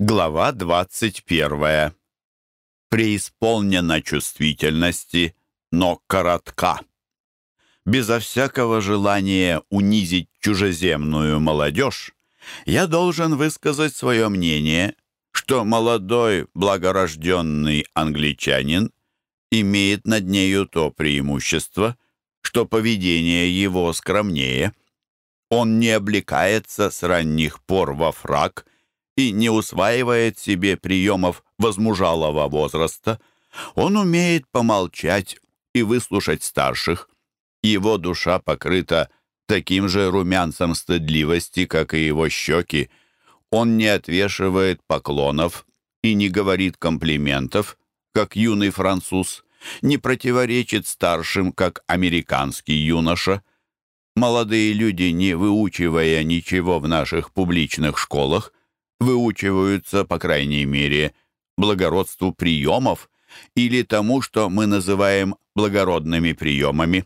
Глава 21. Преисполнена чувствительности, но коротка. Безо всякого желания унизить чужеземную молодежь, я должен высказать свое мнение, что молодой благорожденный англичанин имеет над нею то преимущество, что поведение его скромнее. Он не облекается с ранних пор во фраг – и не усваивает себе приемов возмужалого возраста. Он умеет помолчать и выслушать старших. Его душа покрыта таким же румянцем стыдливости, как и его щеки. Он не отвешивает поклонов и не говорит комплиментов, как юный француз, не противоречит старшим, как американский юноша. Молодые люди, не выучивая ничего в наших публичных школах, выучиваются, по крайней мере, благородству приемов или тому, что мы называем благородными приемами.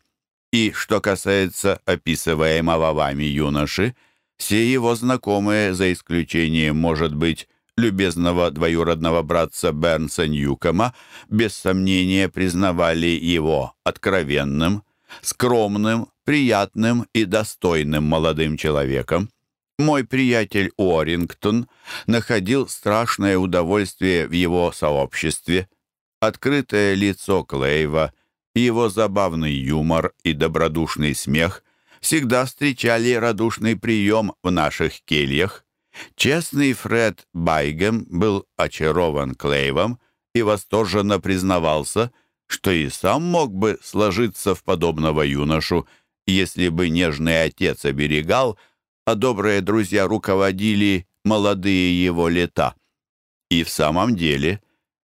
И что касается описываемого вами юноши, все его знакомые, за исключением, может быть, любезного двоюродного братца Бернса Ньюкома, без сомнения признавали его откровенным, скромным, приятным и достойным молодым человеком. Мой приятель Уоррингтон находил страшное удовольствие в его сообществе. Открытое лицо Клейва, его забавный юмор и добродушный смех всегда встречали радушный прием в наших кельях. Честный Фред Байгем был очарован Клейвом и восторженно признавался, что и сам мог бы сложиться в подобного юношу, если бы нежный отец оберегал – а добрые друзья руководили молодые его лета. И в самом деле,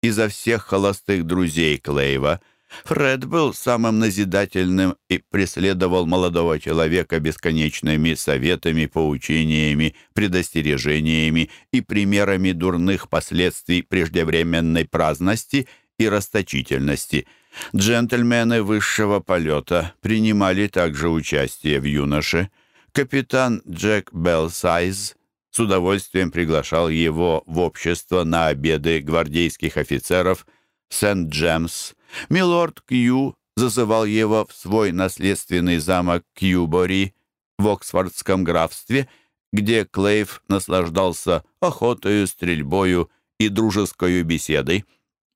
изо всех холостых друзей Клейва, Фред был самым назидательным и преследовал молодого человека бесконечными советами, поучениями, предостережениями и примерами дурных последствий преждевременной праздности и расточительности. Джентльмены высшего полета принимали также участие в юноше – Капитан Джек Белсайз с удовольствием приглашал его в общество на обеды гвардейских офицеров Сент-Джемс. Милорд Кью зазывал его в свой наследственный замок Кьюбори в Оксфордском графстве, где Клейв наслаждался охотою, стрельбою и дружеской беседой.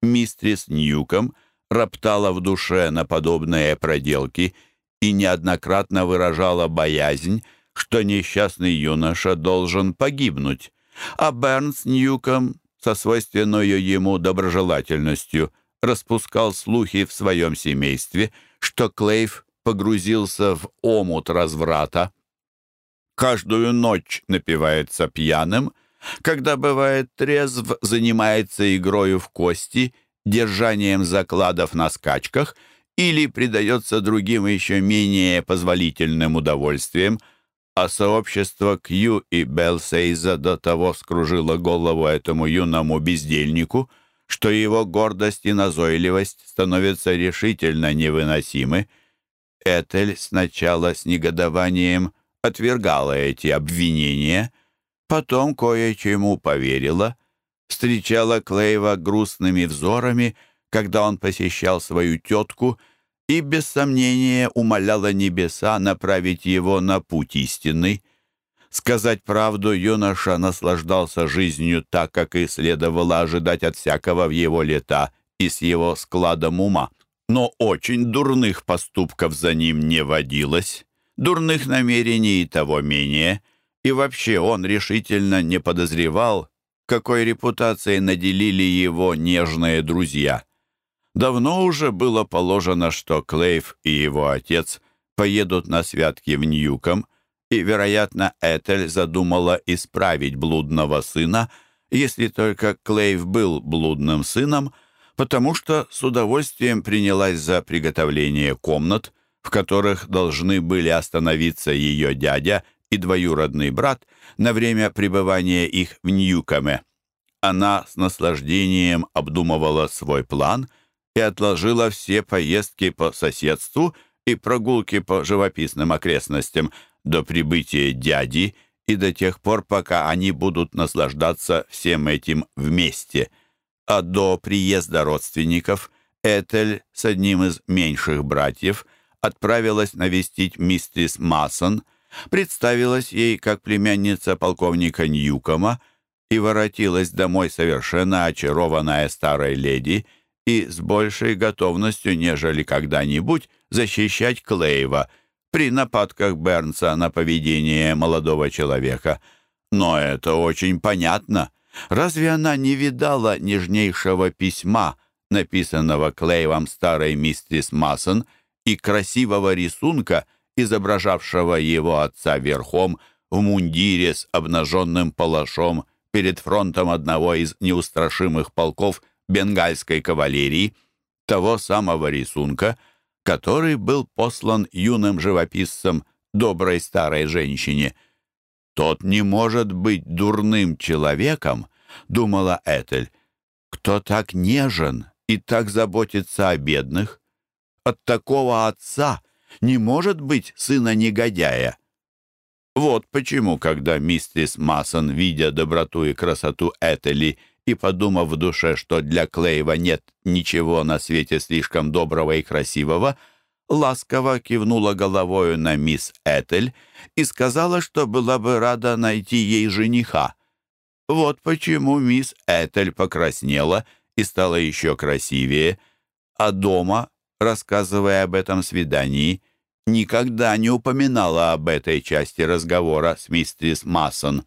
Мистрис Ньюком роптала в душе на подобные проделки – и неоднократно выражала боязнь, что несчастный юноша должен погибнуть, а Бернс Ньюком со свойственной ему доброжелательностью распускал слухи в своем семействе, что Клейв погрузился в омут разврата. Каждую ночь напивается пьяным, когда бывает трезв, занимается игрою в кости, держанием закладов на скачках — или предается другим еще менее позволительным удовольствиям, а сообщество Кью и Белсейза до того скружило голову этому юному бездельнику, что его гордость и назойливость становятся решительно невыносимы. Этель сначала с негодованием отвергала эти обвинения, потом кое-чему поверила, встречала Клейва грустными взорами — когда он посещал свою тетку и, без сомнения, умоляла небеса направить его на путь истинный. Сказать правду, юноша наслаждался жизнью так, как и следовало ожидать от всякого в его лета и с его складом ума. Но очень дурных поступков за ним не водилось, дурных намерений и того менее, и вообще он решительно не подозревал, какой репутацией наделили его нежные друзья. Давно уже было положено, что Клейв и его отец поедут на святки в Ньюком, и, вероятно, Этель задумала исправить блудного сына, если только Клейв был блудным сыном, потому что с удовольствием принялась за приготовление комнат, в которых должны были остановиться ее дядя и двоюродный брат на время пребывания их в Ньюкоме. Она с наслаждением обдумывала свой план — и отложила все поездки по соседству и прогулки по живописным окрестностям до прибытия дяди и до тех пор, пока они будут наслаждаться всем этим вместе. А до приезда родственников Этель с одним из меньших братьев отправилась навестить миссис Массон, представилась ей как племянница полковника Ньюкома и воротилась домой совершенно очарованная старой леди и с большей готовностью, нежели когда-нибудь, защищать Клейва — при нападках Бернса на поведение молодого человека. Но это очень понятно. Разве она не видала нежнейшего письма, написанного Клейвом старой миссис Массон, и красивого рисунка, изображавшего его отца верхом в мундире с обнаженным палашом перед фронтом одного из неустрашимых полков бенгальской кавалерии, того самого рисунка — который был послан юным живописцем доброй старой женщине. «Тот не может быть дурным человеком», — думала Этель, «кто так нежен и так заботится о бедных. От такого отца не может быть сына негодяя». Вот почему, когда миссис Массон, видя доброту и красоту Этели, и, подумав в душе, что для Клейва нет ничего на свете слишком доброго и красивого, ласково кивнула головою на мисс Этель и сказала, что была бы рада найти ей жениха. Вот почему мисс Этель покраснела и стала еще красивее, а дома, рассказывая об этом свидании, никогда не упоминала об этой части разговора с мистерис Массон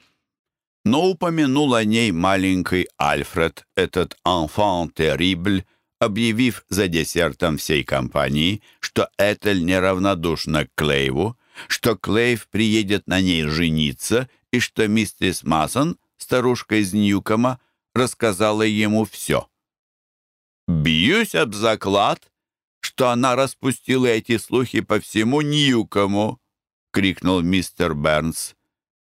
но упомянул о ней маленький Альфред, этот «enfant terrible», объявив за десертом всей компании, что Этель неравнодушна к Клейву, что Клейв приедет на ней жениться и что миссис Масон, старушка из Ньюкома, рассказала ему все. «Бьюсь об заклад, что она распустила эти слухи по всему Ньюкому», — крикнул мистер Бернс.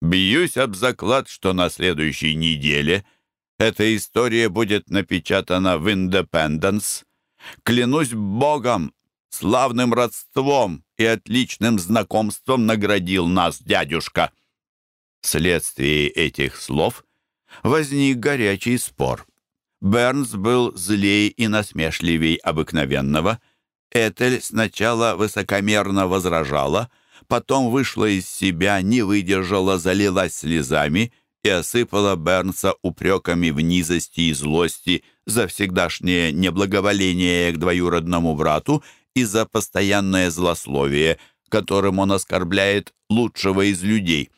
Бьюсь об заклад, что на следующей неделе эта история будет напечатана в «Индепенденс». Клянусь Богом, славным родством и отличным знакомством наградил нас дядюшка. Вследствие этих слов возник горячий спор. Бернс был злей и насмешливей обыкновенного. Этель сначала высокомерно возражала — потом вышла из себя, не выдержала, залилась слезами и осыпала Бернса упреками в низости и злости за всегдашнее неблаговоление к двоюродному брату и за постоянное злословие, которым он оскорбляет лучшего из людей.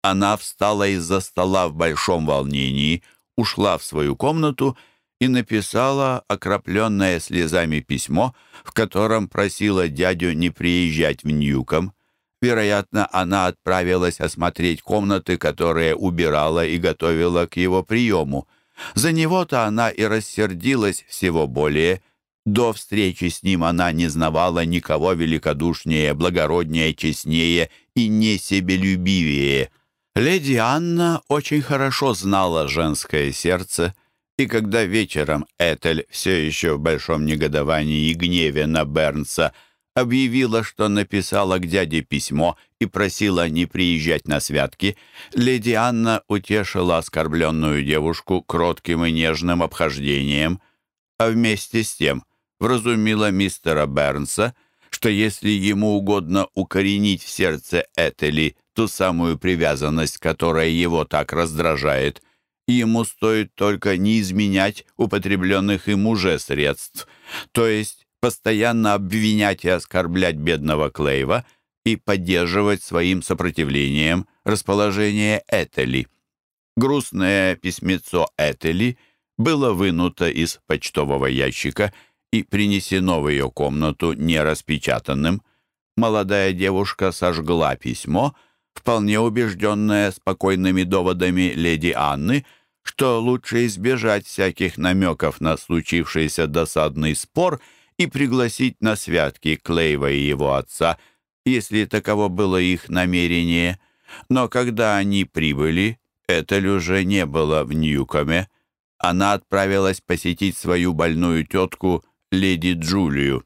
Она встала из-за стола в большом волнении, ушла в свою комнату и написала окропленное слезами письмо, в котором просила дядю не приезжать в Ньюком. Вероятно, она отправилась осмотреть комнаты, которые убирала и готовила к его приему. За него-то она и рассердилась всего более. До встречи с ним она не знавала никого великодушнее, благороднее, честнее и не себелюбивее. Леди Анна очень хорошо знала женское сердце, и когда вечером Этель все еще в большом негодовании и гневе на Бернса – объявила, что написала к дяде письмо и просила не приезжать на святки, леди Анна утешила оскорбленную девушку кротким и нежным обхождением, а вместе с тем вразумила мистера Бернса, что если ему угодно укоренить в сердце Этели ту самую привязанность, которая его так раздражает, ему стоит только не изменять употребленных им уже средств, то есть постоянно обвинять и оскорблять бедного Клейва и поддерживать своим сопротивлением расположение Этели. Грустное письмецо Этели было вынуто из почтового ящика и принесено в ее комнату нераспечатанным. Молодая девушка сожгла письмо, вполне убежденная спокойными доводами леди Анны, что лучше избежать всяких намеков на случившийся досадный спор — и пригласить на святки Клейва и его отца, если таково было их намерение. Но когда они прибыли, Этель уже не было в Ньюкоме. Она отправилась посетить свою больную тетку, леди Джулию.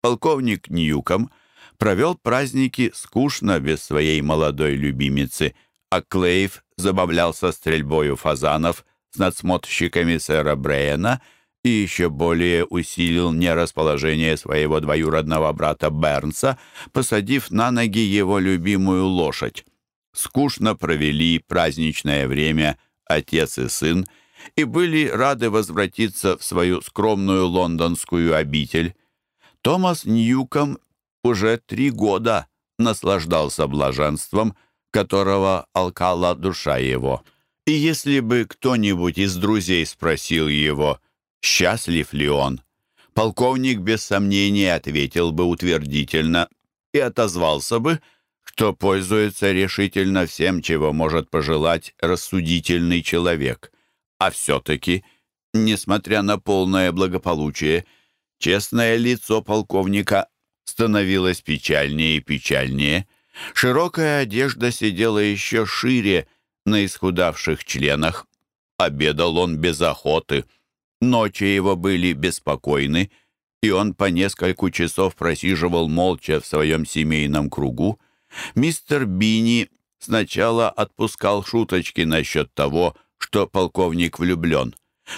Полковник Ньюком провел праздники скучно без своей молодой любимицы, а Клейв забавлялся стрельбою фазанов с надсмотрщиками сэра Брейена и еще более усилил нерасположение своего двоюродного брата Бернса, посадив на ноги его любимую лошадь. Скучно провели праздничное время отец и сын и были рады возвратиться в свою скромную лондонскую обитель. Томас Ньюком уже три года наслаждался блаженством, которого алкала душа его. И если бы кто-нибудь из друзей спросил его, счастлив ли он, полковник без сомнения ответил бы утвердительно и отозвался бы, что пользуется решительно всем, чего может пожелать рассудительный человек. А все-таки, несмотря на полное благополучие, честное лицо полковника становилось печальнее и печальнее. Широкая одежда сидела еще шире на исхудавших членах. Обедал он без охоты. Ночи его были беспокойны, и он по нескольку часов просиживал молча в своем семейном кругу. Мистер Бини сначала отпускал шуточки насчет того, что полковник влюблен.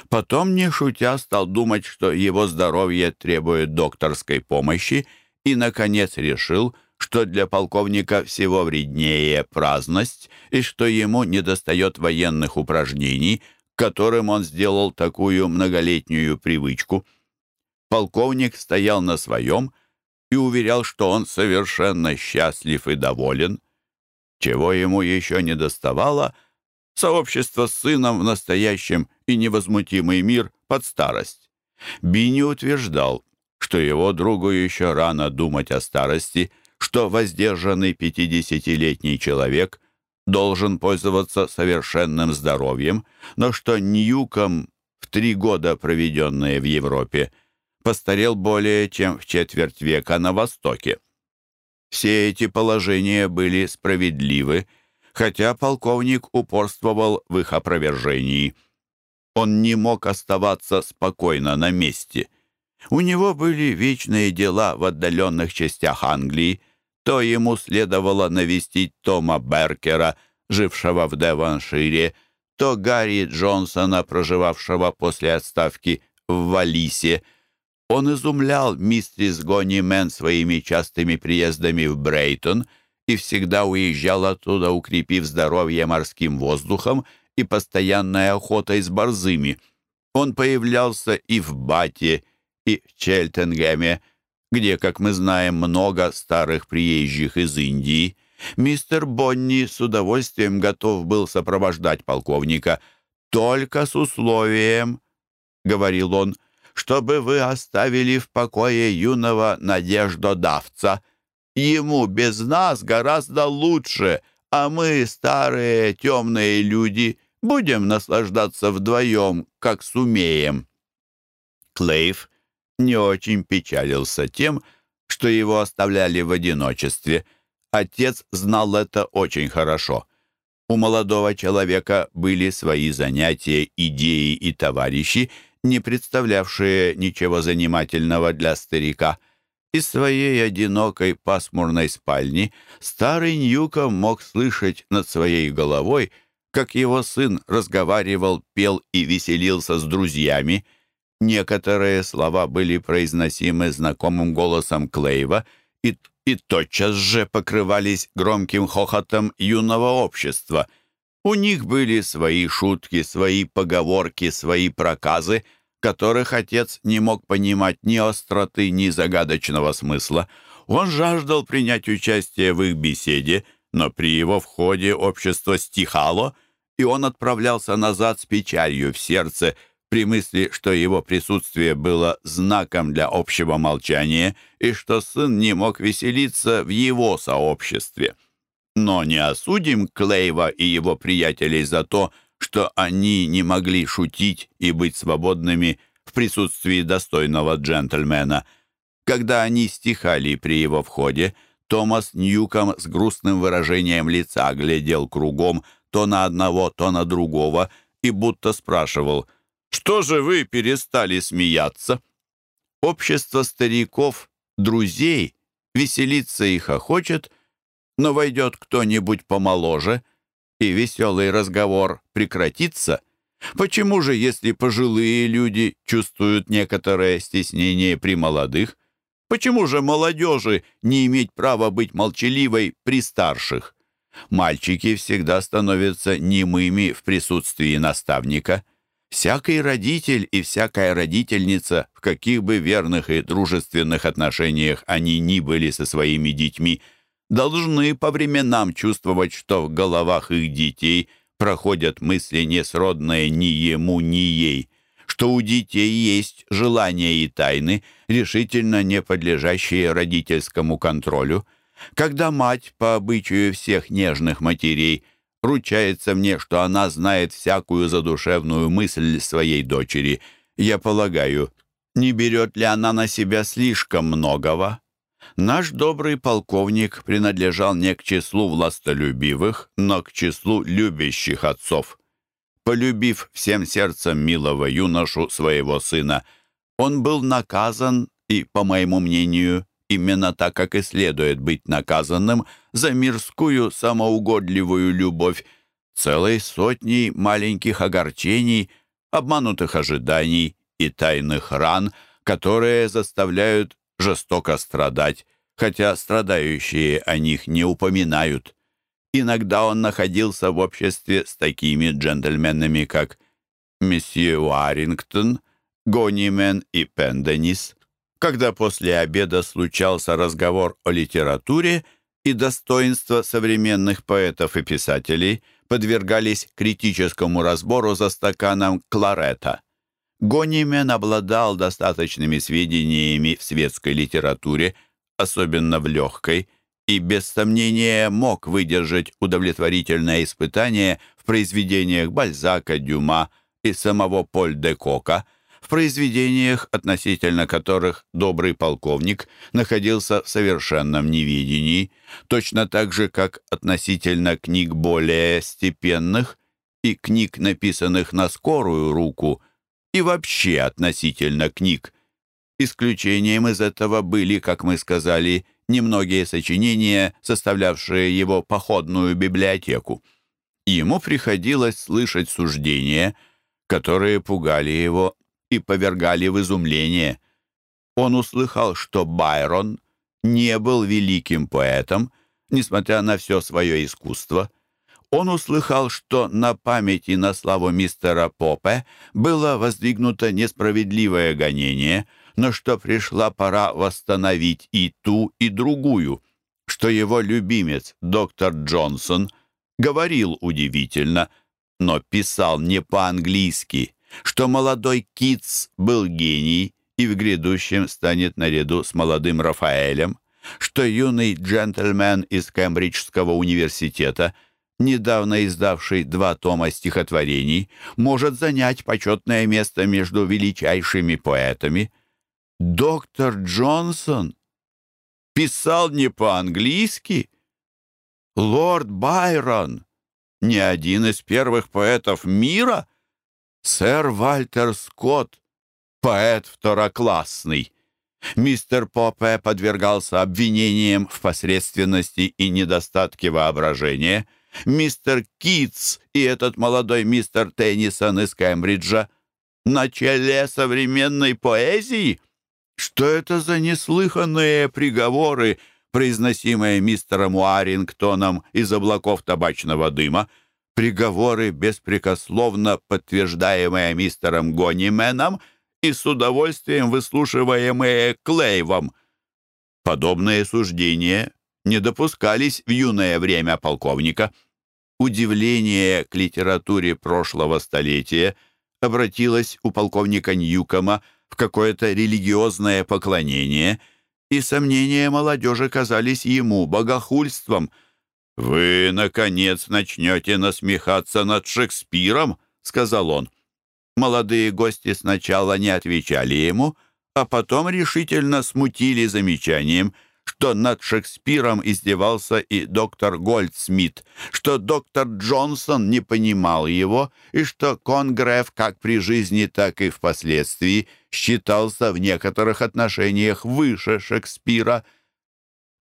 Потом, не шутя, стал думать, что его здоровье требует докторской помощи, и, наконец, решил, что для полковника всего вреднее праздность и что ему недостает военных упражнений, которым он сделал такую многолетнюю привычку. Полковник стоял на своем и уверял, что он совершенно счастлив и доволен. Чего ему еще не доставало — сообщество с сыном в настоящем и невозмутимый мир под старость. Бини утверждал, что его другу еще рано думать о старости, что воздержанный пятидесятилетний человек должен пользоваться совершенным здоровьем, но что Ньюком в три года, проведенные в Европе, постарел более чем в четверть века на Востоке. Все эти положения были справедливы, хотя полковник упорствовал в их опровержении. Он не мог оставаться спокойно на месте. У него были вечные дела в отдаленных частях Англии. То ему следовало навестить Тома Беркера, жившего в Девоншире, то Гарри Джонсона, проживавшего после отставки в Валисе. Он изумлял мистерис Гонни Мэн своими частыми приездами в Брейтон — и всегда уезжал оттуда, укрепив здоровье морским воздухом и постоянной охотой с борзыми. Он появлялся и в Бате, и в Чельтенгеме, где, как мы знаем, много старых приезжих из Индии. Мистер Бонни с удовольствием готов был сопровождать полковника, только с условием, — говорил он, — чтобы вы оставили в покое юного надеждодавца — Ему без нас гораздо лучше, а мы, старые темные люди, будем наслаждаться вдвоем, как сумеем». Клейв не очень печалился тем, что его оставляли в одиночестве. Отец знал это очень хорошо. У молодого человека были свои занятия, идеи и товарищи, не представлявшие ничего занимательного для старика – из своей одинокой пасмурной спальни старый Ньюком мог слышать над своей головой, как его сын разговаривал, пел и веселился с друзьями. Некоторые слова были произносимы знакомым голосом Клейва и, и тотчас же покрывались громким хохотом юного общества. У них были свои шутки, свои поговорки, свои проказы — которых отец не мог понимать ни остроты, ни загадочного смысла. Он жаждал принять участие в их беседе, но при его входе общество стихало, и он отправлялся назад с печалью в сердце при мысли, что его присутствие было знаком для общего молчания и что сын не мог веселиться в его сообществе. Но не осудим Клейва и его приятелей за то, что они не могли шутить и быть свободными в присутствии достойного джентльмена. Когда они стихали при его входе, Томас Ньюком с грустным выражением лица глядел кругом то на одного, то на другого и будто спрашивал, «Что же вы перестали смеяться?» Общество стариков, друзей, веселится и хохочет, но войдет кто-нибудь помоложе — и веселый разговор прекратится? Почему же, если пожилые люди чувствуют некоторое стеснение при молодых, почему же молодежи не иметь права быть молчаливой при старших? Мальчики всегда становятся немыми в присутствии наставника. Всякий родитель и всякая родительница, в каких бы верных и дружественных отношениях они ни были со своими детьми, должны по временам чувствовать, что в головах их детей проходят мысли, несродные ни ему, ни ей, что у детей есть желания и тайны, решительно не подлежащие родительскому контролю. Когда мать, по обычаю всех нежных матерей, ручается мне, что она знает всякую задушевную мысль своей дочери. Я полагаю, не берет ли она на себя слишком многого? Наш добрый полковник принадлежал не к числу властолюбивых, но к числу любящих отцов. Полюбив всем сердцем милого юношу своего сына, он был наказан и, по моему мнению, именно так, как и следует быть наказанным за мирскую самоугодливую любовь, целой сотней маленьких огорчений, обманутых ожиданий и тайных ран, которые заставляют жестоко страдать, хотя страдающие о них не упоминают. Иногда он находился в обществе с такими джентльменами, как месье Уарингтон, Гонимен и Пенденис, когда после обеда случался разговор о литературе и достоинства современных поэтов и писателей подвергались критическому разбору за стаканом кларета. Гонимен обладал достаточными сведениями в светской литературе, особенно в легкой, и без сомнения мог выдержать удовлетворительное испытание в произведениях Бальзака, Дюма и самого Поль де Кока – произведениях, относительно которых добрый полковник находился в совершенном невидении, точно так же, как относительно книг более степенных и книг, написанных на скорую руку, и вообще относительно книг. Исключением из этого были, как мы сказали, немногие сочинения, составлявшие его походную библиотеку. Ему приходилось слышать суждения, которые пугали его и повергали в изумление. Он услыхал, что Байрон не был великим поэтом, несмотря на все свое искусство. Он услыхал, что на память и на славу мистера Попе было воздвигнуто несправедливое гонение, но что пришла пора восстановить и ту, и другую, что его любимец, доктор Джонсон, говорил удивительно, но писал не по-английски, что молодой Китс был гений и в грядущем станет наряду с молодым Рафаэлем, что юный джентльмен из Кембриджского университета, недавно издавший два тома стихотворений, может занять почетное место между величайшими поэтами. Доктор Джонсон писал не по-английски. Лорд Байрон, не один из первых поэтов мира — Сэр Вальтер Скотт, поэт второклассный. Мистер Попе подвергался обвинениям в посредственности и недостатке воображения. Мистер Китс и этот молодой мистер Теннисон из Кембриджа на челе современной поэзии? Что это за неслыханные приговоры, произносимые мистером Уарингтоном из облаков табачного дыма? Приговоры, беспрекословно подтверждаемые мистером Гонименом и с удовольствием выслушиваемые Клейвом. Подобные суждения не допускались в юное время полковника. Удивление к литературе прошлого столетия обратилось у полковника Ньюкома в какое-то религиозное поклонение, и сомнения молодежи казались ему богохульством — «Вы, наконец, начнете насмехаться над Шекспиром», — сказал он. Молодые гости сначала не отвечали ему, а потом решительно смутили замечанием, что над Шекспиром издевался и доктор Гольдсмит, что доктор Джонсон не понимал его, и что Конгреф как при жизни, так и впоследствии считался в некоторых отношениях выше Шекспира —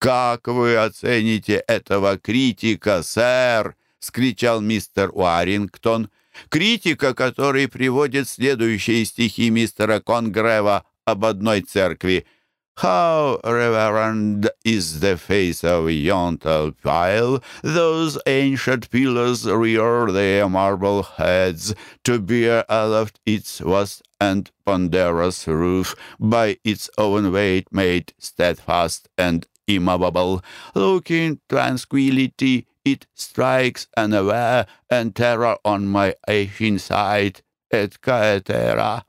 «Как вы оцените этого критика, сэр?» — скричал мистер Уарингтон. «Критика, который приводит следующие стихи мистера Конгрева об одной церкви. How reverend is the face of yonder pile! Those ancient pillars rear their marble heads to bear aloft its vast and ponderous roof, by its own weight made steadfast and immovable. Looking tranquility, it strikes unaware and terror on my aching sight, et caetera.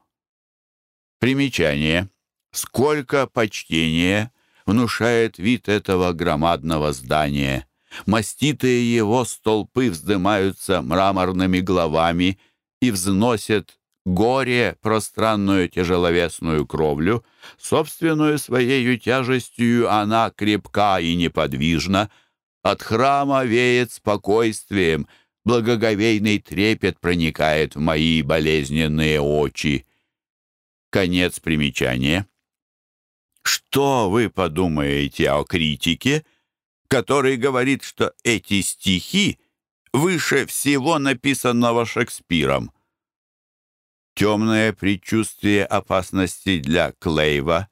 Примечание. Сколько почтения внушает вид этого громадного здания. Маститые его столпы вздымаются мраморными главами и взносят горе пространную тяжеловесную кровлю. Собственную своею тяжестью она крепка и неподвижна. От храма веет спокойствием, благоговейный трепет проникает в мои болезненные очи. Конец примечания. Что вы подумаете о критике, который говорит, что эти стихи выше всего написанного Шекспиром? Темное предчувствие опасности для Клейва,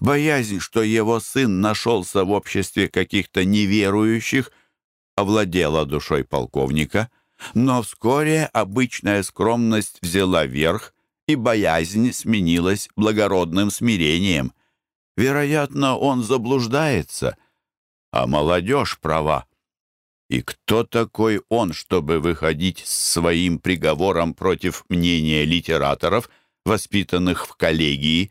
боязнь, что его сын нашелся в обществе каких-то неверующих, овладела душой полковника, но вскоре обычная скромность взяла верх, и боязнь сменилась благородным смирением. Вероятно, он заблуждается, а молодежь права. И кто такой он, чтобы выходить с своим приговором против мнения литераторов, воспитанных в коллегии?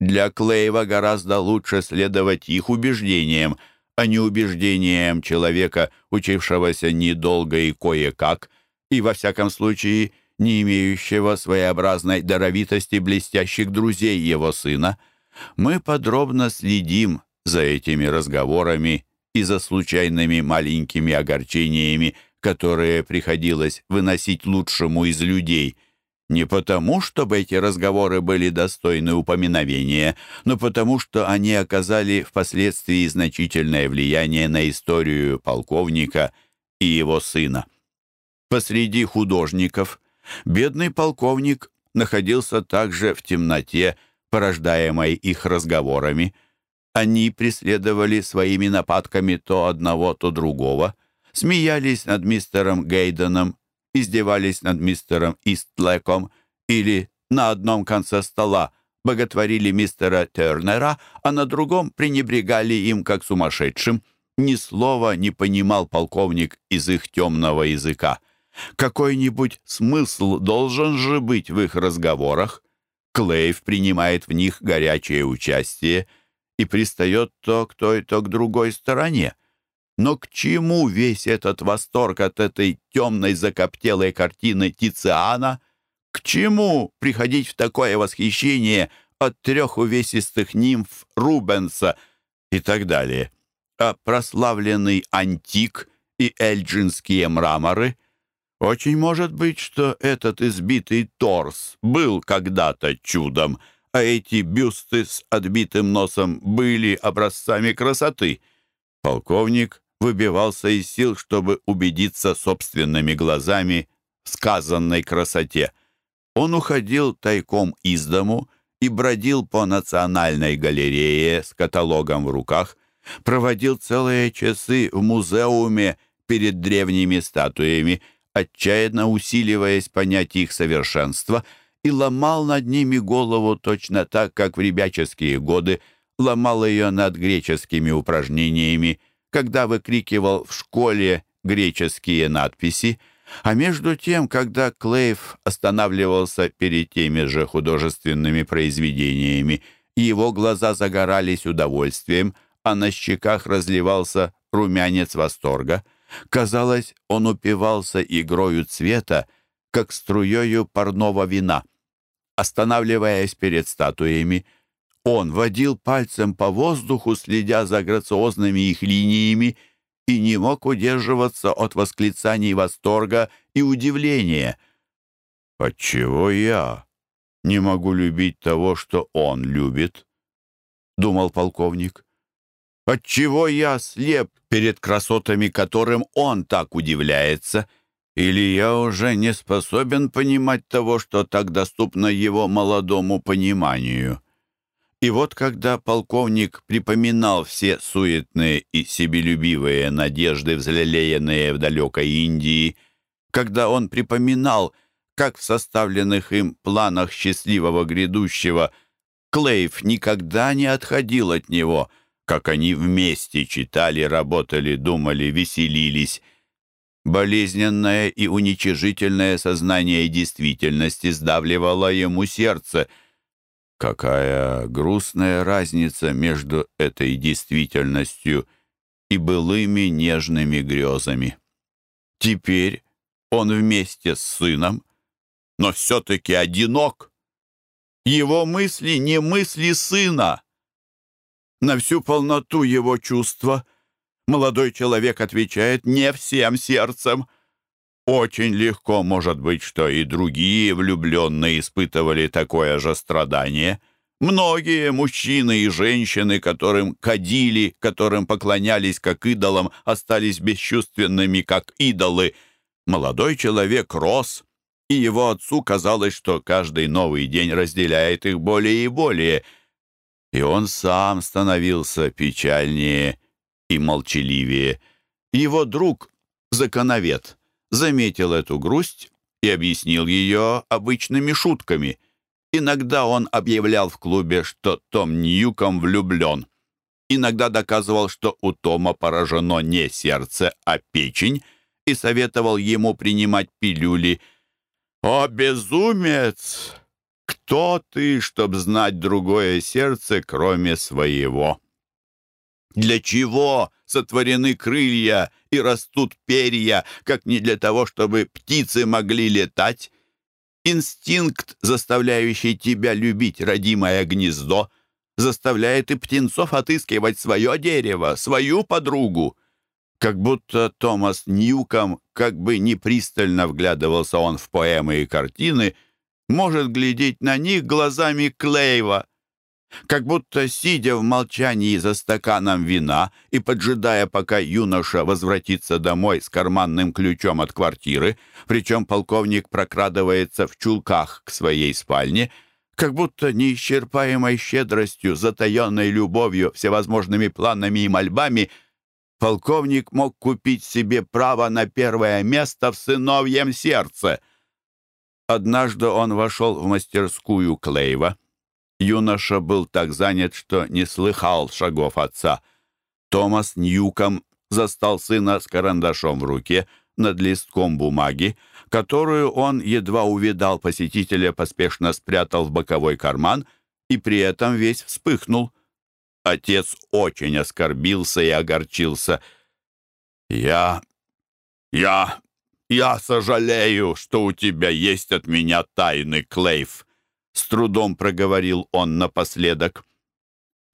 Для Клейва гораздо лучше следовать их убеждениям, а не убеждениям человека, учившегося недолго и кое-как, и, во всяком случае, не имеющего своеобразной даровитости блестящих друзей его сына — мы подробно следим за этими разговорами и за случайными маленькими огорчениями, которые приходилось выносить лучшему из людей, не потому, чтобы эти разговоры были достойны упоминовения, но потому, что они оказали впоследствии значительное влияние на историю полковника и его сына. Посреди художников бедный полковник находился также в темноте, порождаемой их разговорами. Они преследовали своими нападками то одного, то другого, смеялись над мистером Гейденом, издевались над мистером Истлеком или на одном конце стола боготворили мистера Тернера, а на другом пренебрегали им как сумасшедшим. Ни слова не понимал полковник из их темного языка. Какой-нибудь смысл должен же быть в их разговорах. Клейв принимает в них горячее участие и пристает то к той, то к другой стороне. Но к чему весь этот восторг от этой темной закоптелой картины Тициана? К чему приходить в такое восхищение от трех увесистых нимф Рубенса и так далее? А прославленный антик и эльджинские мраморы — очень может быть, что этот избитый торс был когда-то чудом, а эти бюсты с отбитым носом были образцами красоты. Полковник выбивался из сил, чтобы убедиться собственными глазами в сказанной красоте. Он уходил тайком из дому и бродил по национальной галерее с каталогом в руках, проводил целые часы в музеуме перед древними статуями — отчаянно усиливаясь понять их совершенство, и ломал над ними голову точно так, как в ребяческие годы ломал ее над греческими упражнениями, когда выкрикивал в школе греческие надписи, а между тем, когда Клейв останавливался перед теми же художественными произведениями, его глаза загорались удовольствием, а на щеках разливался румянец восторга — Казалось, он упивался игрою цвета, как струею парного вина. Останавливаясь перед статуями, он водил пальцем по воздуху, следя за грациозными их линиями, и не мог удерживаться от восклицаний восторга и удивления. «Отчего я не могу любить того, что он любит?» — думал полковник. Отчего я слеп перед красотами, которым он так удивляется? Или я уже не способен понимать того, что так доступно его молодому пониманию?» И вот когда полковник припоминал все суетные и себелюбивые надежды, взлелеянные в далекой Индии, когда он припоминал, как в составленных им планах счастливого грядущего Клейв никогда не отходил от него, как они вместе читали, работали, думали, веселились. Болезненное и уничижительное сознание действительности сдавливало ему сердце — Какая грустная разница между этой действительностью и былыми нежными грезами. Теперь он вместе с сыном, но все-таки одинок. Его мысли не мысли сына. На всю полноту его чувства молодой человек отвечает не всем сердцем — очень легко может быть, что и другие влюбленные испытывали такое же страдание. Многие мужчины и женщины, которым кадили, которым поклонялись как идолам, остались бесчувственными как идолы. Молодой человек рос, и его отцу казалось, что каждый новый день разделяет их более и более. И он сам становился печальнее и молчаливее. Его друг — законовед — заметил эту грусть и объяснил ее обычными шутками. Иногда он объявлял в клубе, что Том Ньюком влюблен. Иногда доказывал, что у Тома поражено не сердце, а печень, и советовал ему принимать пилюли. «О, безумец! Кто ты, чтоб знать другое сердце, кроме своего?» Для чего сотворены крылья и растут перья, как не для того, чтобы птицы могли летать? Инстинкт, заставляющий тебя любить родимое гнездо, заставляет и птенцов отыскивать свое дерево, свою подругу. Как будто Томас Ньюком, как бы непристально вглядывался он в поэмы и картины, может глядеть на них глазами Клейва — как будто, сидя в молчании за стаканом вина и поджидая, пока юноша возвратится домой с карманным ключом от квартиры, причем полковник прокрадывается в чулках к своей спальне, как будто неисчерпаемой щедростью, затаенной любовью, всевозможными планами и мольбами, полковник мог купить себе право на первое место в сыновьем сердце. Однажды он вошел в мастерскую Клейва — Юноша был так занят, что не слыхал шагов отца. Томас Ньюком застал сына с карандашом в руке над листком бумаги, которую он едва увидал посетителя, поспешно спрятал в боковой карман и при этом весь вспыхнул. Отец очень оскорбился и огорчился. «Я... я... я сожалею, что у тебя есть от меня тайны, Клейв», с трудом проговорил он напоследок.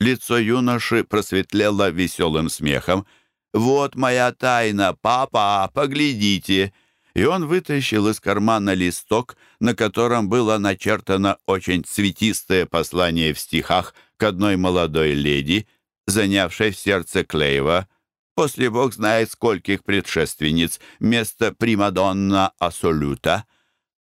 Лицо юноши просветлело веселым смехом. «Вот моя тайна, папа, поглядите!» И он вытащил из кармана листок, на котором было начертано очень цветистое послание в стихах к одной молодой леди, занявшей в сердце Клейва, после бог знает скольких предшественниц, место Примадонна Ассолюта.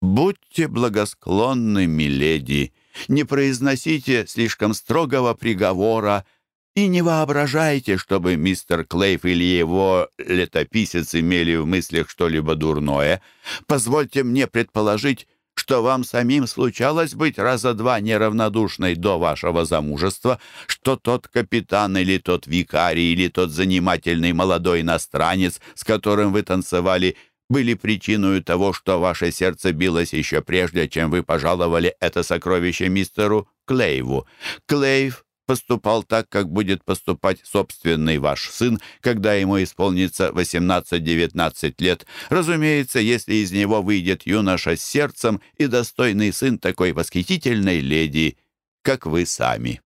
«Будьте благосклонны, миледи, не произносите слишком строгого приговора и не воображайте, чтобы мистер Клейф или его летописец имели в мыслях что-либо дурное. Позвольте мне предположить, что вам самим случалось быть раза два неравнодушной до вашего замужества, что тот капитан или тот викарий или тот занимательный молодой иностранец, с которым вы танцевали, — были причиной того, что ваше сердце билось еще прежде, чем вы пожаловали это сокровище мистеру Клейву. Клейв поступал так, как будет поступать собственный ваш сын, когда ему исполнится 18-19 лет. Разумеется, если из него выйдет юноша с сердцем и достойный сын такой восхитительной леди, как вы сами.